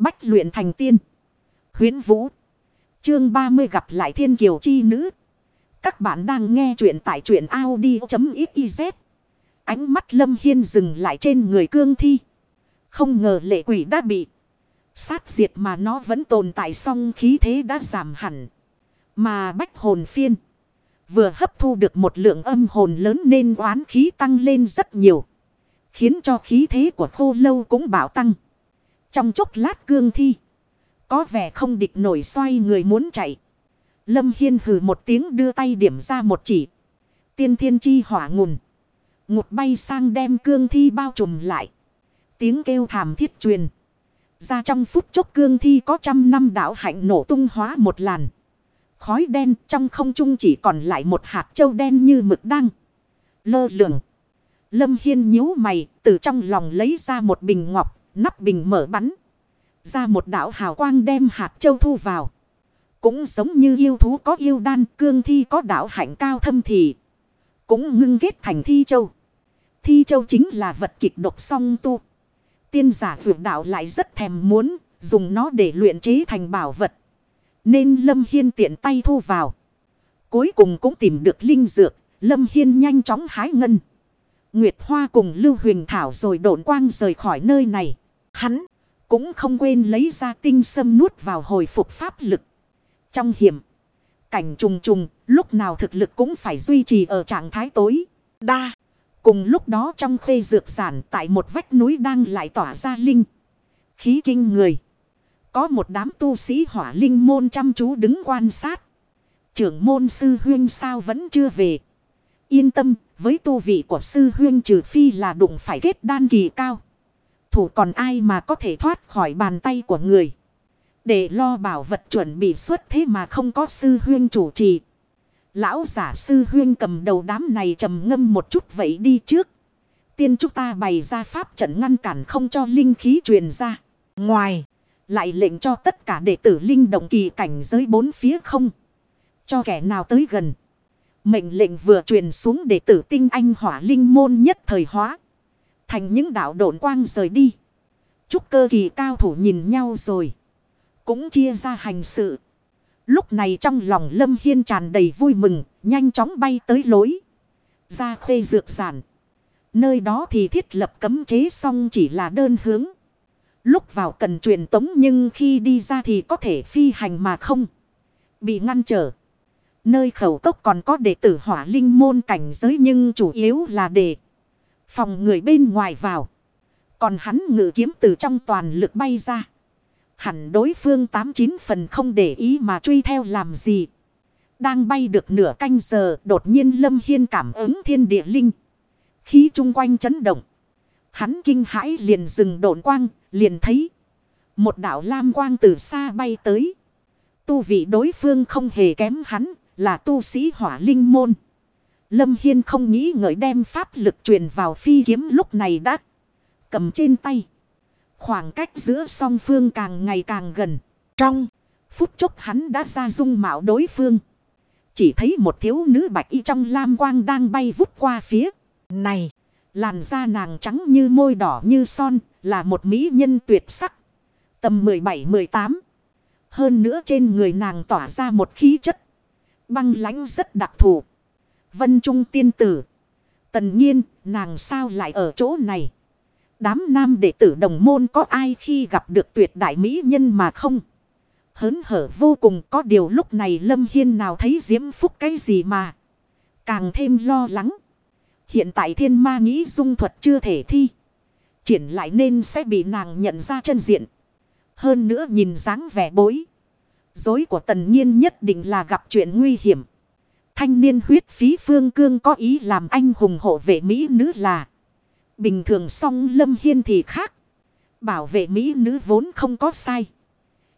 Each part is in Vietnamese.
Bách luyện thành tiên. Huyến Vũ. Chương 30 gặp lại thiên kiều chi nữ. Các bạn đang nghe truyện tại truyện Audi.xyz. Ánh mắt Lâm Hiên dừng lại trên người cương thi. Không ngờ lệ quỷ đã bị sát diệt mà nó vẫn tồn tại song khí thế đã giảm hẳn. Mà bách hồn phiên vừa hấp thu được một lượng âm hồn lớn nên oán khí tăng lên rất nhiều. Khiến cho khí thế của khô lâu cũng bảo tăng. Trong chốc lát cương thi. Có vẻ không địch nổi xoay người muốn chạy. Lâm Hiên hừ một tiếng đưa tay điểm ra một chỉ. Tiên thiên chi hỏa ngùn. Ngụt bay sang đem cương thi bao trùm lại. Tiếng kêu thảm thiết truyền. Ra trong phút chốc cương thi có trăm năm đảo hạnh nổ tung hóa một làn. Khói đen trong không trung chỉ còn lại một hạt châu đen như mực đăng. Lơ lửng. Lâm Hiên nhíu mày, từ trong lòng lấy ra một bình ngọc. Nắp bình mở bắn. Ra một đảo hào quang đem hạt châu thu vào. Cũng giống như yêu thú có yêu đan, cương thi có đảo hạnh cao thâm thì. Cũng ngưng kết thành thi châu. Thi châu chính là vật kịch độc song tu. Tiên giả vượt đạo lại rất thèm muốn dùng nó để luyện chế thành bảo vật. Nên Lâm Hiên tiện tay thu vào. Cuối cùng cũng tìm được linh dược. Lâm Hiên nhanh chóng hái ngân. Nguyệt Hoa cùng Lưu Huỳnh Thảo rồi độn quang rời khỏi nơi này. Hắn cũng không quên lấy ra tinh sâm nuốt vào hồi phục pháp lực. Trong hiểm, cảnh trùng trùng, lúc nào thực lực cũng phải duy trì ở trạng thái tối. Đa, cùng lúc đó trong khê dược sản tại một vách núi đang lại tỏa ra linh. Khí kinh người. Có một đám tu sĩ hỏa linh môn chăm chú đứng quan sát. Trưởng môn sư huyên sao vẫn chưa về. Yên tâm, với tu vị của sư huyên trừ phi là đụng phải kết đan kỳ cao. Thủ còn ai mà có thể thoát khỏi bàn tay của người. Để lo bảo vật chuẩn bị xuất thế mà không có sư huyên chủ trì. Lão giả sư huyên cầm đầu đám này trầm ngâm một chút vậy đi trước. Tiên chúng ta bày ra pháp trận ngăn cản không cho linh khí truyền ra. Ngoài, lại lệnh cho tất cả đệ tử linh động kỳ cảnh giới bốn phía không. Cho kẻ nào tới gần. Mệnh lệnh vừa truyền xuống đệ tử tinh anh hỏa linh môn nhất thời hóa. Thành những đạo độn quang rời đi. Trúc cơ kỳ cao thủ nhìn nhau rồi. Cũng chia ra hành sự. Lúc này trong lòng Lâm Hiên tràn đầy vui mừng. Nhanh chóng bay tới lối. Ra khê dược giản. Nơi đó thì thiết lập cấm chế xong chỉ là đơn hướng. Lúc vào cần truyền tống nhưng khi đi ra thì có thể phi hành mà không. Bị ngăn trở. Nơi khẩu cốc còn có đệ tử hỏa linh môn cảnh giới nhưng chủ yếu là để phòng người bên ngoài vào. Còn hắn ngự kiếm từ trong toàn lực bay ra. Hẳn đối phương 89 phần không để ý mà truy theo làm gì. Đang bay được nửa canh giờ đột nhiên Lâm Hiên cảm ứng thiên địa linh. Khí chung quanh chấn động. Hắn kinh hãi liền dừng độn quang, liền thấy. Một đảo lam quang từ xa bay tới. Tu vị đối phương không hề kém hắn, là tu sĩ hỏa linh môn. Lâm Hiên không nghĩ ngợi đem pháp lực truyền vào phi kiếm lúc này đã cầm trên tay. Khoảng cách giữa song phương càng ngày càng gần. Trong phút chốc hắn đã ra dung mạo đối phương. Chỉ thấy một thiếu nữ bạch y trong lam quang đang bay vút qua phía này. Làn da nàng trắng như môi đỏ như son, là một mỹ nhân tuyệt sắc. Tầm 17-18. Hơn nữa trên người nàng tỏa ra một khí chất. Băng lãnh rất đặc thù. Vân Trung tiên tử. Tần nhiên, nàng sao lại ở chỗ này? Đám nam đệ tử đồng môn có ai khi gặp được tuyệt đại mỹ nhân mà không? Hớn hở vô cùng có điều lúc này Lâm Hiên nào thấy diễm phúc cái gì mà. Càng thêm lo lắng. Hiện tại thiên ma nghĩ dung thuật chưa thể thi. Triển lại nên sẽ bị nàng nhận ra chân diện. Hơn nữa nhìn dáng vẻ bối. Dối của tần nhiên nhất định là gặp chuyện nguy hiểm. Thanh niên huyết phí phương cương có ý làm anh hùng hộ vệ Mỹ nữ là. Bình thường song lâm hiên thì khác. Bảo vệ Mỹ nữ vốn không có sai.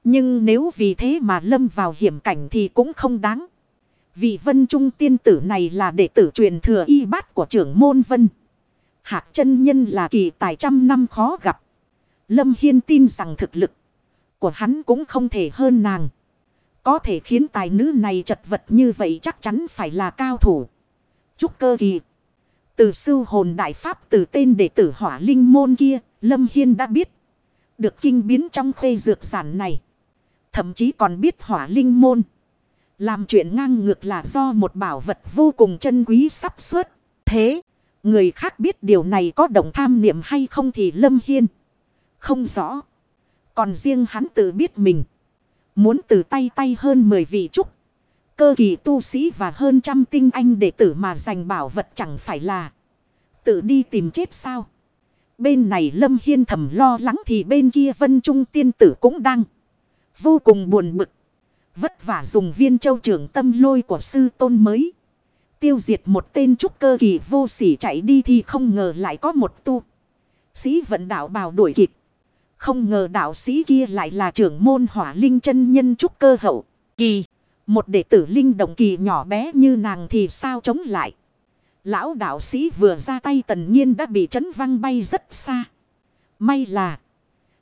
Nhưng nếu vì thế mà lâm vào hiểm cảnh thì cũng không đáng. Vị vân trung tiên tử này là đệ tử truyền thừa y bát của trưởng môn vân. Hạc chân nhân là kỳ tài trăm năm khó gặp. Lâm Hiên tin rằng thực lực của hắn cũng không thể hơn nàng. Có thể khiến tài nữ này chật vật như vậy chắc chắn phải là cao thủ. Trúc cơ kỳ. Từ sư hồn đại pháp từ tên đệ tử hỏa linh môn kia, Lâm Hiên đã biết. Được kinh biến trong khuê dược sản này. Thậm chí còn biết hỏa linh môn. Làm chuyện ngang ngược là do một bảo vật vô cùng chân quý sắp xuất. Thế, người khác biết điều này có đồng tham niệm hay không thì Lâm Hiên. Không rõ. Còn riêng hắn tự biết mình. Muốn từ tay tay hơn 10 vị trúc. Cơ kỳ tu sĩ và hơn trăm tinh anh đệ tử mà giành bảo vật chẳng phải là. Tự đi tìm chết sao. Bên này Lâm Hiên thầm lo lắng thì bên kia Vân Trung tiên tử cũng đang. Vô cùng buồn bực. Vất vả dùng viên châu trưởng tâm lôi của sư tôn mới. Tiêu diệt một tên trúc cơ kỳ vô sỉ chạy đi thì không ngờ lại có một tu. Sĩ vận đạo bào đuổi kịp. Không ngờ đạo sĩ kia lại là trưởng môn hỏa linh chân nhân trúc cơ hậu. Kỳ. Một đệ tử linh động kỳ nhỏ bé như nàng thì sao chống lại. Lão đạo sĩ vừa ra tay tần nhiên đã bị chấn văng bay rất xa. May là.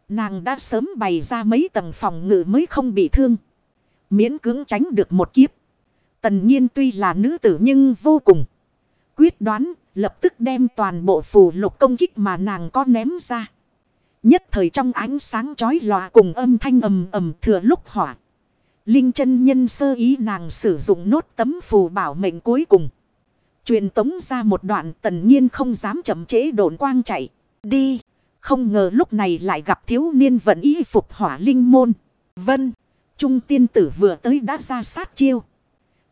Nàng đã sớm bày ra mấy tầng phòng ngự mới không bị thương. Miễn cưỡng tránh được một kiếp. Tần nhiên tuy là nữ tử nhưng vô cùng. Quyết đoán, lập tức đem toàn bộ phù lục công kích mà nàng có ném ra. Nhất thời trong ánh sáng chói lòa cùng âm thanh ầm ầm thừa lúc hỏa. Linh chân nhân sơ ý nàng sử dụng nốt tấm phù bảo mệnh cuối cùng. Truyền tống ra một đoạn tần nhiên không dám chậm chế đồn quang chạy. Đi. Không ngờ lúc này lại gặp thiếu niên vận y phục hỏa linh môn. Vân. Trung tiên tử vừa tới đã ra sát chiêu.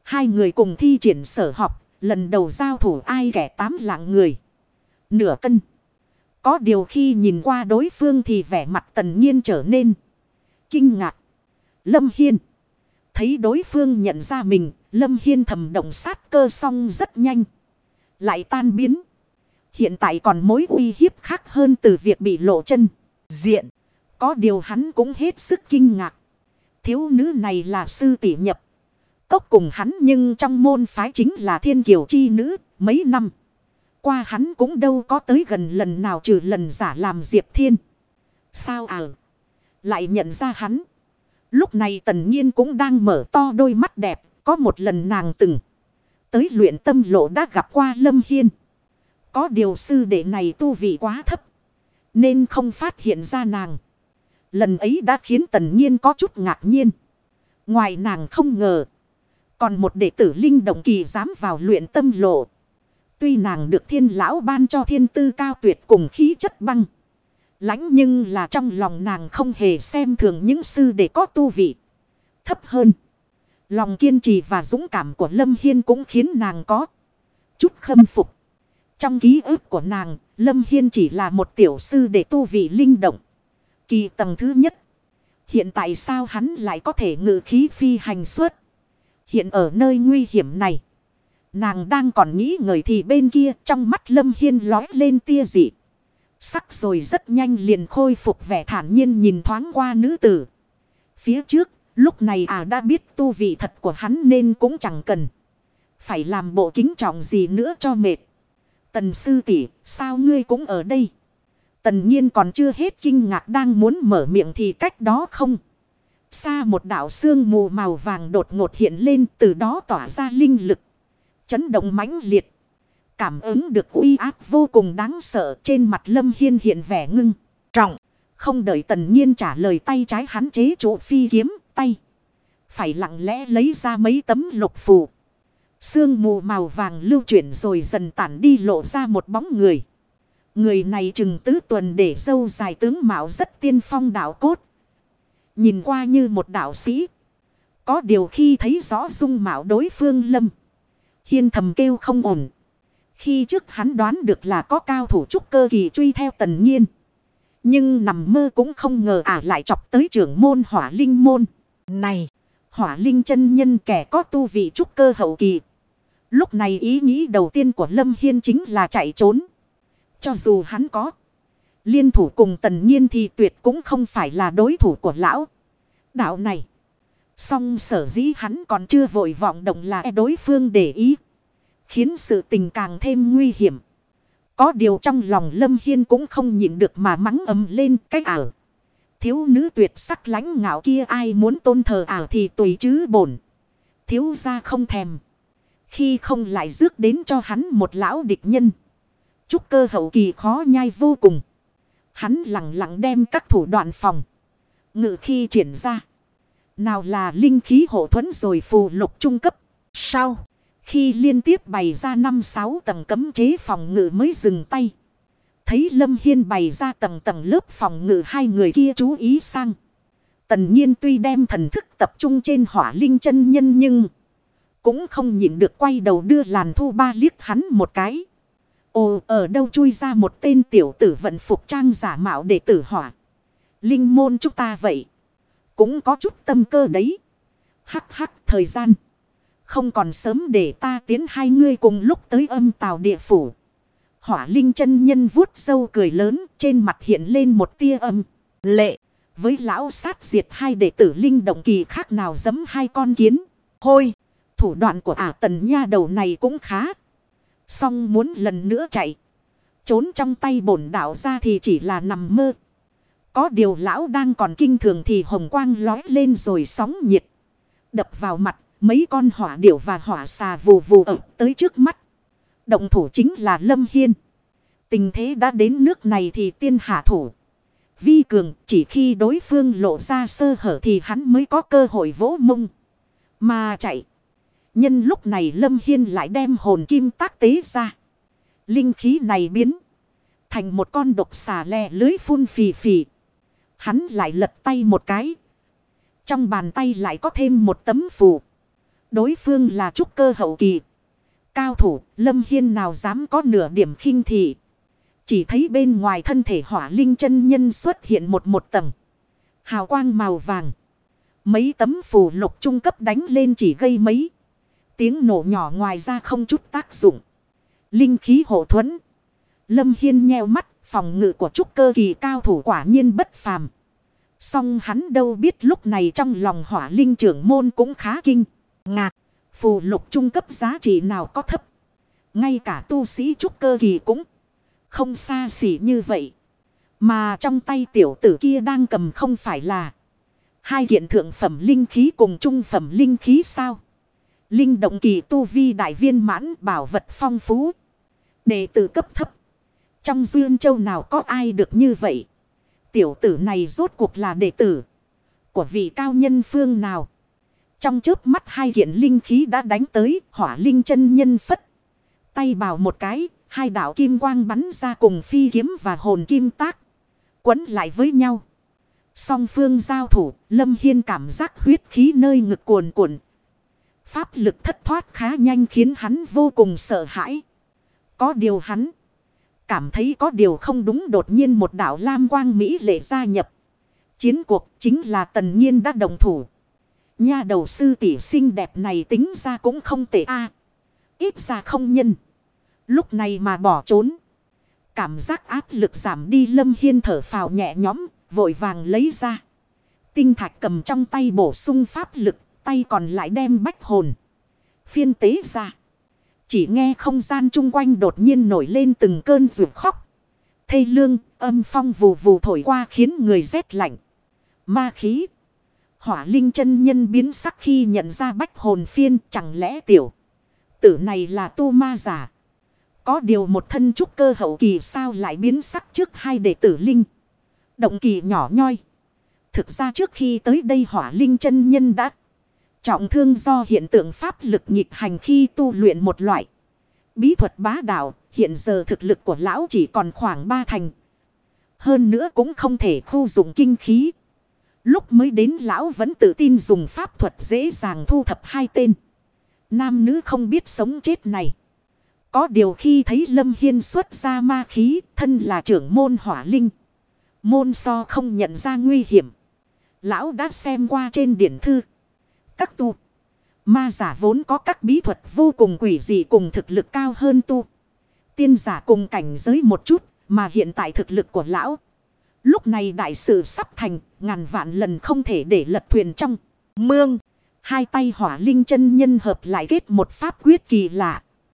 Hai người cùng thi triển sở học. Lần đầu giao thủ ai kẻ tám lạng người. Nửa cân. Có điều khi nhìn qua đối phương thì vẻ mặt tần nhiên trở nên kinh ngạc. Lâm Hiên. Thấy đối phương nhận ra mình, Lâm Hiên thầm động sát cơ xong rất nhanh. Lại tan biến. Hiện tại còn mối uy hiếp khác hơn từ việc bị lộ chân. Diện. Có điều hắn cũng hết sức kinh ngạc. Thiếu nữ này là sư tỷ nhập. Cốc cùng hắn nhưng trong môn phái chính là thiên kiều chi nữ mấy năm. Qua hắn cũng đâu có tới gần lần nào trừ lần giả làm Diệp Thiên. Sao à? Lại nhận ra hắn. Lúc này tần nhiên cũng đang mở to đôi mắt đẹp. Có một lần nàng từng. Tới luyện tâm lộ đã gặp qua Lâm Hiên. Có điều sư đệ này tu vị quá thấp. Nên không phát hiện ra nàng. Lần ấy đã khiến tần nhiên có chút ngạc nhiên. Ngoài nàng không ngờ. Còn một đệ tử linh động kỳ dám vào luyện tâm lộ. Tuy nàng được thiên lão ban cho thiên tư cao tuyệt cùng khí chất băng. lãnh nhưng là trong lòng nàng không hề xem thường những sư để có tu vị. Thấp hơn. Lòng kiên trì và dũng cảm của Lâm Hiên cũng khiến nàng có chút khâm phục. Trong ký ức của nàng, Lâm Hiên chỉ là một tiểu sư để tu vị linh động. Kỳ tầng thứ nhất. Hiện tại sao hắn lại có thể ngự khí phi hành suốt? Hiện ở nơi nguy hiểm này. Nàng đang còn nghĩ ngợi thì bên kia trong mắt Lâm Hiên lói lên tia dị. Sắc rồi rất nhanh liền khôi phục vẻ thản nhiên nhìn thoáng qua nữ tử. Phía trước, lúc này à đã biết tu vị thật của hắn nên cũng chẳng cần. Phải làm bộ kính trọng gì nữa cho mệt. Tần sư tỷ sao ngươi cũng ở đây? Tần nhiên còn chưa hết kinh ngạc đang muốn mở miệng thì cách đó không. Xa một đảo xương mù màu vàng đột ngột hiện lên từ đó tỏa ra linh lực. Chấn động mãnh liệt. Cảm ứng được uy áp vô cùng đáng sợ trên mặt Lâm Hiên hiện vẻ ngưng. Trọng. Không đợi tần nhiên trả lời tay trái hắn chế trụ phi kiếm, tay. Phải lặng lẽ lấy ra mấy tấm lục phù. Sương mù màu vàng lưu chuyển rồi dần tản đi lộ ra một bóng người. Người này chừng tứ tuần để dâu dài tướng mạo rất tiên phong đạo cốt. Nhìn qua như một đạo sĩ. Có điều khi thấy rõ dung mạo đối phương lâm. Hiên thầm kêu không ổn. Khi trước hắn đoán được là có cao thủ trúc cơ kỳ truy theo tần nhiên. Nhưng nằm mơ cũng không ngờ ả lại chọc tới trưởng môn hỏa linh môn. Này, hỏa linh chân nhân kẻ có tu vị trúc cơ hậu kỳ. Lúc này ý nghĩ đầu tiên của Lâm Hiên chính là chạy trốn. Cho dù hắn có liên thủ cùng tần nhiên thì tuyệt cũng không phải là đối thủ của lão. Đạo này. Song sở dĩ hắn còn chưa vội vọng động là e đối phương để ý. Khiến sự tình càng thêm nguy hiểm. Có điều trong lòng Lâm Hiên cũng không nhịn được mà mắng ầm lên, cái ảo. Thiếu nữ tuyệt sắc lãnh ngạo kia ai muốn tôn thờ ảo thì tùy chứ bổn. Thiếu ra không thèm. Khi không lại rước đến cho hắn một lão địch nhân. Trúc cơ hậu kỳ khó nhai vô cùng. Hắn lặng lặng đem các thủ đoạn phòng. Ngự khi triển ra. Nào là linh khí hộ thuẫn rồi phù lục trung cấp. Sau. Khi liên tiếp bày ra năm sáu tầng cấm chế phòng ngự mới dừng tay. Thấy Lâm Hiên bày ra tầng tầng lớp phòng ngự hai người kia chú ý sang. Tần nhiên tuy đem thần thức tập trung trên hỏa linh chân nhân nhưng cũng không nhịn được quay đầu đưa làn thu ba liếc hắn một cái. Ồ, ở đâu chui ra một tên tiểu tử vận phục trang giả mạo để tử hỏa. Linh môn chúng ta vậy. Cũng có chút tâm cơ đấy. Hắc hắc, thời gian. Không còn sớm để ta tiến hai ngươi cùng lúc tới âm tào địa phủ. Hỏa linh chân nhân vuốt sâu cười lớn, trên mặt hiện lên một tia âm. Lệ. Với lão sát diệt hai đệ tử linh động kỳ khác nào giấm hai con kiến. Hôi. Thủ đoạn của ả tần nha đầu này cũng khá. Xong muốn lần nữa chạy. Trốn trong tay bổn đạo ra thì chỉ là nằm mơ. Có điều lão đang còn kinh thường thì hồng quang lói lên rồi sóng nhiệt. Đập vào mặt, mấy con hỏa điểu và hỏa xà vù vù ập tới trước mắt. Động thủ chính là Lâm Hiên. Tình thế đã đến nước này thì tiên hạ thủ. Vi cường, chỉ khi đối phương lộ ra sơ hở thì hắn mới có cơ hội vỗ mông. Mà chạy. Nhân lúc này Lâm Hiên lại đem hồn kim tác tế ra. Linh khí này biến. Thành một con độc xà lè lưới phun phì phì. Hắn lại lật tay một cái. Trong bàn tay lại có thêm một tấm phù. Đối phương là trúc cơ hậu kỳ. Cao thủ, Lâm Hiên nào dám có nửa điểm khinh thị. Chỉ thấy bên ngoài thân thể hỏa linh chân nhân xuất hiện một một tầng. Hào quang màu vàng. Mấy tấm phù lục trung cấp đánh lên chỉ gây mấy. Tiếng nổ nhỏ ngoài ra không chút tác dụng. Linh khí hộ thuẫn. Lâm Hiên nheo mắt, phòng ngự của trúc cơ kỳ cao thủ quả nhiên bất phàm. Song hắn đâu biết lúc này trong lòng hỏa linh trưởng môn cũng khá kinh. Ngạc, phù lục trung cấp giá trị nào có thấp. Ngay cả tu sĩ trúc cơ kỳ cũng không xa xỉ như vậy. Mà trong tay tiểu tử kia đang cầm không phải là hai kiện thượng phẩm linh khí cùng trung phẩm linh khí sao. Linh động kỳ tu vi đại viên mãn bảo vật phong phú. Đệ tử cấp thấp. Trong duyên châu nào có ai được như vậy. Tiểu tử này rốt cuộc là đệ tử. Của vị cao nhân phương nào. Trong chớp mắt hai kiện linh khí đã đánh tới, hỏa linh chân nhân phất. Tay bảo một cái. Hai đạo kim quang bắn ra cùng phi kiếm và hồn kim tác. Quấn lại với nhau. Song phương giao thủ. Lâm Hiên cảm giác huyết khí nơi ngực cuồn cuộn Pháp lực thất thoát khá nhanh khiến hắn vô cùng sợ hãi. Có điều hắn cảm thấy có điều không đúng đột nhiên một đạo lam quang Mỹ lệ gia nhập. Chiến cuộc chính là tần nhiên đã đồng thủ. Nha đầu sư tỷ xinh đẹp này tính ra cũng không tệ a Ít ra không nhân. Lúc này mà bỏ trốn. Cảm giác áp lực giảm đi lâm hiên thở phào nhẹ nhõm, vội vàng lấy ra. Tinh thạch cầm trong tay bổ sung pháp lực tay còn lại đem bách hồn. Phiên tế ra. Chỉ nghe không gian chung quanh đột nhiên nổi lên từng cơn rượu khóc. Thây lương, âm phong vù vù thổi qua khiến người rét lạnh. Ma khí. Hỏa linh chân nhân biến sắc khi nhận ra bách hồn phiên chẳng lẽ tiểu. Tử này là tu ma giả. Có điều một thân trúc cơ hậu kỳ sao lại biến sắc trước hai đệ tử linh. Động kỳ nhỏ nhoi. Thực ra trước khi tới đây hỏa linh chân nhân đã Trọng thương do hiện tượng pháp lực nghịch hành khi tu luyện một loại. Bí thuật bá đạo, hiện giờ thực lực của lão chỉ còn khoảng ba thành. Hơn nữa cũng không thể khu dụng kinh khí. Lúc mới đến lão vẫn tự tin dùng pháp thuật dễ dàng thu thập hai tên. Nam nữ không biết sống chết này. Có điều khi thấy Lâm Hiên xuất ra ma khí, thân là trưởng môn hỏa linh. Môn so không nhận ra nguy hiểm. Lão đã xem qua trên điển thư các tu. Ma giả vốn có các bí thuật vô cùng quỷ dị cùng thực lực cao hơn tu. Tiên giả cùng cảnh giới một chút, mà hiện tại thực lực của lão. Lúc này đại sự sắp thành, ngàn vạn lần không thể để lật thuyền trong mương. Hai tay hỏa linh chân nhân hợp lại kết một pháp quyết kỳ lạ.